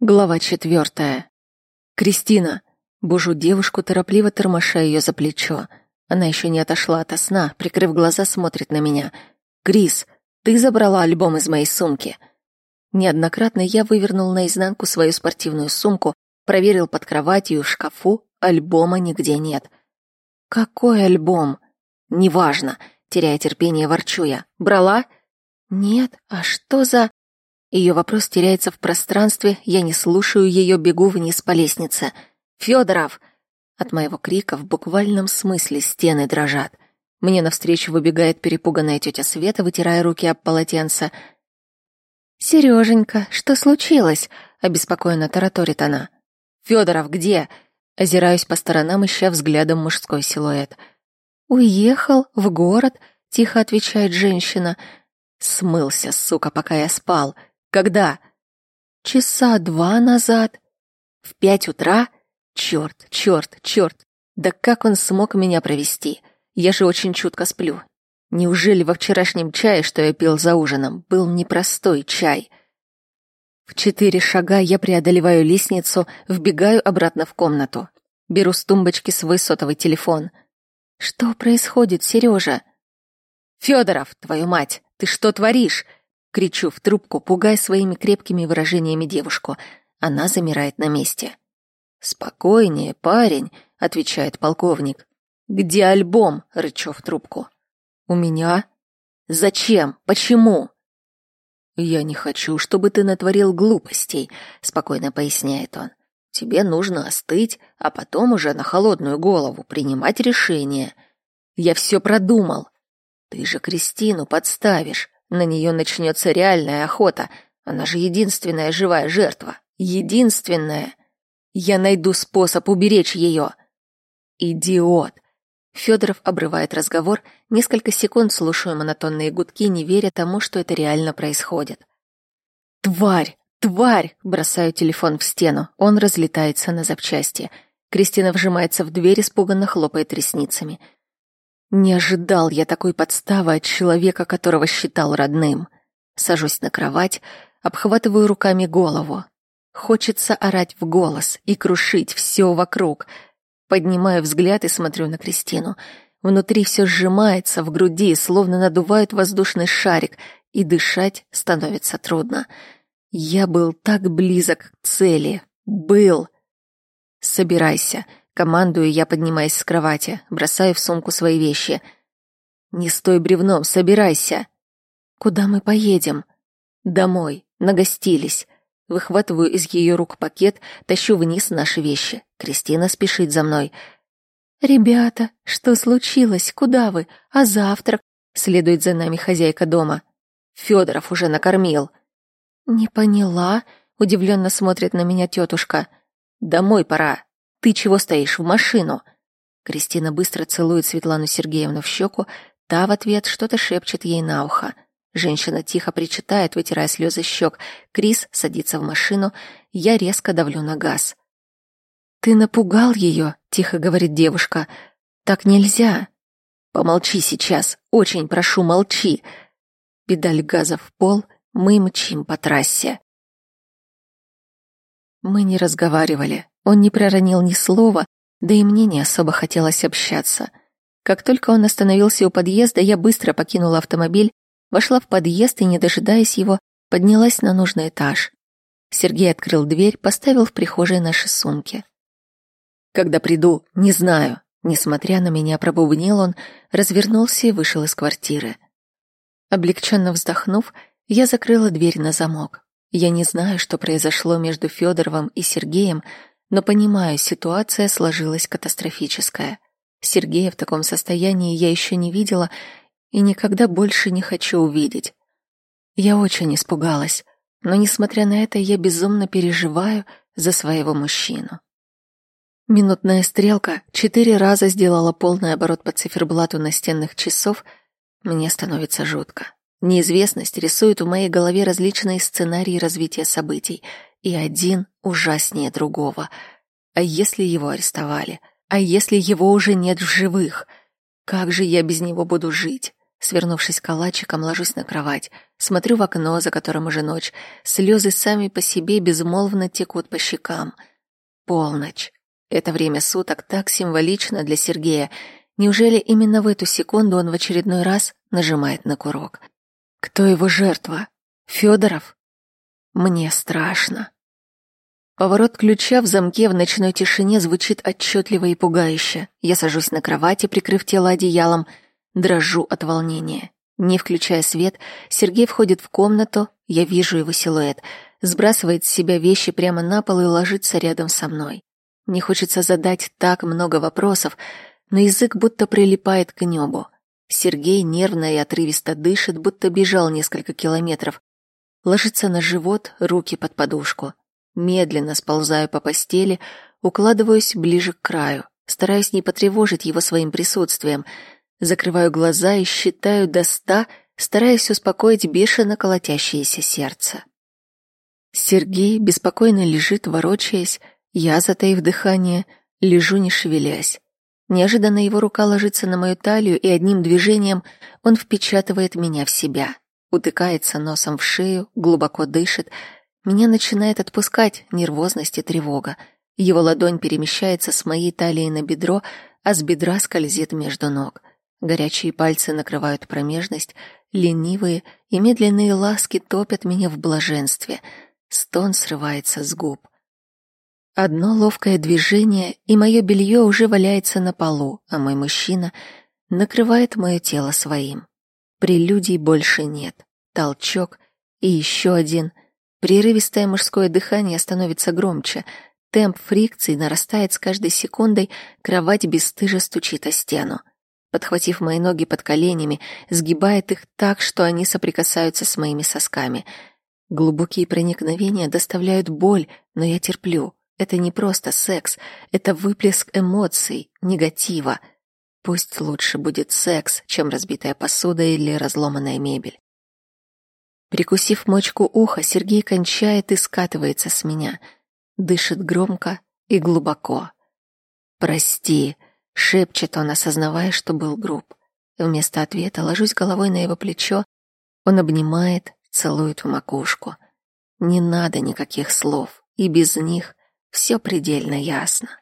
Глава четвертая. Кристина. Бужу девушку, торопливо тормоша ее за плечо. Она еще не отошла от сна, прикрыв глаза, смотрит на меня. «Крис, ты забрала альбом из моей сумки». Неоднократно я вывернул наизнанку свою спортивную сумку, проверил под кроватью в шкафу, альбома нигде нет. «Какой альбом?» «Неважно», теряя терпение, ворчу я. «Брала?» «Нет, а что за...» Ее вопрос теряется в пространстве, я не слушаю ее, бегу вниз по лестнице. «Федоров!» От моего крика в буквальном смысле стены дрожат. Мне навстречу выбегает перепуганная тетя Света, вытирая руки об полотенце. «Сереженька, что случилось?» — обеспокоенно тараторит она. «Федоров, где?» Озираюсь по сторонам, ища взглядом мужской силуэт. «Уехал в город», — тихо отвечает женщина. «Смылся, сука, пока я спал. Когда? Часа два назад. В пять утра? Черт, черт, черт. Да как он смог меня провести? Я же очень чутко сплю. Неужели во вчерашнем чае, что я пил за ужином, был непростой чай? В четыре шага я преодолеваю лестницу, вбегаю обратно в комнату. Беру с тумбочки свой сотовый телефон. Что происходит, Сережа? Федоров, твою мать, ты что творишь? Кричу в трубку, пугая своими крепкими выражениями девушку. Она замирает на месте. «Спокойнее, парень», — отвечает полковник. «Где альбом?» — рычу в трубку. «У меня». «Зачем? Почему?» «Я не хочу, чтобы ты натворил глупостей», — спокойно поясняет он. «Тебе нужно остыть, а потом уже на холодную голову принимать решение. Я все продумал. Ты же Кристину подставишь. На нее начнется реальная охота. Она же единственная живая жертва. Единственная. Я найду способ уберечь ее. Идиот. Федоров обрывает разговор, несколько секунд слушаю монотонные гудки, не веря тому, что это реально происходит. «Тварь! Тварь!» Бросаю телефон в стену. Он разлетается на запчасти. Кристина вжимается в дверь, испуганно хлопает ресницами. Не ожидал я такой подставы от человека, которого считал родным. Сажусь на кровать, обхватываю руками голову. Хочется орать в голос и крушить все вокруг. Поднимаю взгляд и смотрю на Кристину. Внутри все сжимается, в груди словно надувают воздушный шарик, и дышать становится трудно. Я был так близок к цели. Был. Собирайся. Командую я, поднимаясь с кровати, бросаю в сумку свои вещи. «Не стой бревном, собирайся!» «Куда мы поедем?» «Домой, нагостились». Выхватываю из ее рук пакет, тащу вниз наши вещи. Кристина спешит за мной. «Ребята, что случилось? Куда вы? А завтрак?» Следует за нами хозяйка дома. Федоров уже накормил. «Не поняла», — удивленно смотрит на меня тетушка. «Домой пора, ты чего стоишь? В машину!» Кристина быстро целует Светлану Сергеевну в щеку, та в ответ что-то шепчет ей на ухо. Женщина тихо причитает, вытирая слезы щек. Крис садится в машину, я резко давлю на газ. «Ты напугал ее», — тихо говорит девушка. «Так нельзя». «Помолчи сейчас, очень прошу, молчи». Педаль газа в пол, мы мчим по трассе. Мы не разговаривали. Он не проронил ни слова, да и мне не особо хотелось общаться. Как только он остановился у подъезда, я быстро покинула автомобиль, вошла в подъезд и, не дожидаясь его, поднялась на нужный этаж. Сергей открыл дверь, поставил в прихожей наши сумки. «Когда приду, не знаю», несмотря на меня, пробубнил он, развернулся и вышел из квартиры. Облегченно вздохнув, я закрыла дверь на замок. Я не знаю, что произошло между Федоровым и Сергеем, но понимаю, ситуация сложилась катастрофическая. Сергея в таком состоянии я еще не видела и никогда больше не хочу увидеть. Я очень испугалась, но, несмотря на это, я безумно переживаю за своего мужчину. Минутная стрелка четыре раза сделала полный оборот по циферблату настенных часов. Мне становится жутко. Неизвестность рисует в моей голове различные сценарии развития событий — и один ужаснее другого. А если его арестовали? А если его уже нет в живых? Как же я без него буду жить? Свернувшись калачиком, ложусь на кровать, смотрю в окно, за которым уже ночь. Слезы сами по себе безмолвно текут по щекам. Полночь. Это время суток так символично для Сергея. Неужели именно в эту секунду он в очередной раз нажимает на курок? Кто его жертва? Федоров? Мне страшно. Поворот ключа в замке в ночной тишине звучит отчетливо и пугающе. Я сажусь на кровати, прикрыв тело одеялом, дрожу от волнения. Не включая свет, Сергей входит в комнату, я вижу его силуэт, сбрасывает с себя вещи прямо на пол и ложится рядом со мной. Мне хочется задать так много вопросов, но язык будто прилипает к небу. Сергей нервно и отрывисто дышит, будто бежал несколько километров. Ложится на живот, руки под подушку. Медленно сползаю по постели, укладываюсь ближе к краю, стараюсь не потревожить его своим присутствием. Закрываю глаза и считаю до ста, стараясь успокоить бешено колотящееся сердце. Сергей беспокойно лежит, ворочаясь, я, затаив дыхание, лежу не шевелясь. Неожиданно его рука ложится на мою талию, и одним движением он впечатывает меня в себя. Утыкается носом в шею, глубоко дышит. Меня начинает отпускать нервозность и тревога. Его ладонь перемещается с моей талии на бедро, а с бедра скользит между ног. Горячие пальцы накрывают промежность, ленивые и медленные ласки топят меня в блаженстве. Стон срывается с губ. Одно ловкое движение, и мое белье уже валяется на полу, а мой мужчина накрывает мое тело своим. Прелюдий больше нет. Толчок и еще один. Прерывистое мужское дыхание становится громче. Темп фрикции нарастает с каждой секундой, кровать бесстыже стучит о стену. Подхватив мои ноги под коленями, сгибает их так, что они соприкасаются с моими сосками. Глубокие проникновения доставляют боль, но я терплю. Это не просто секс, это выплеск эмоций, негатива. Пусть лучше будет секс, чем разбитая посуда или разломанная мебель. Прикусив мочку уха, Сергей кончает и скатывается с меня. Дышит громко и глубоко. «Прости», — шепчет он, осознавая, что был груб. Вместо ответа ложусь головой на его плечо. Он обнимает, целует в макушку. Не надо никаких слов, и без них все предельно ясно.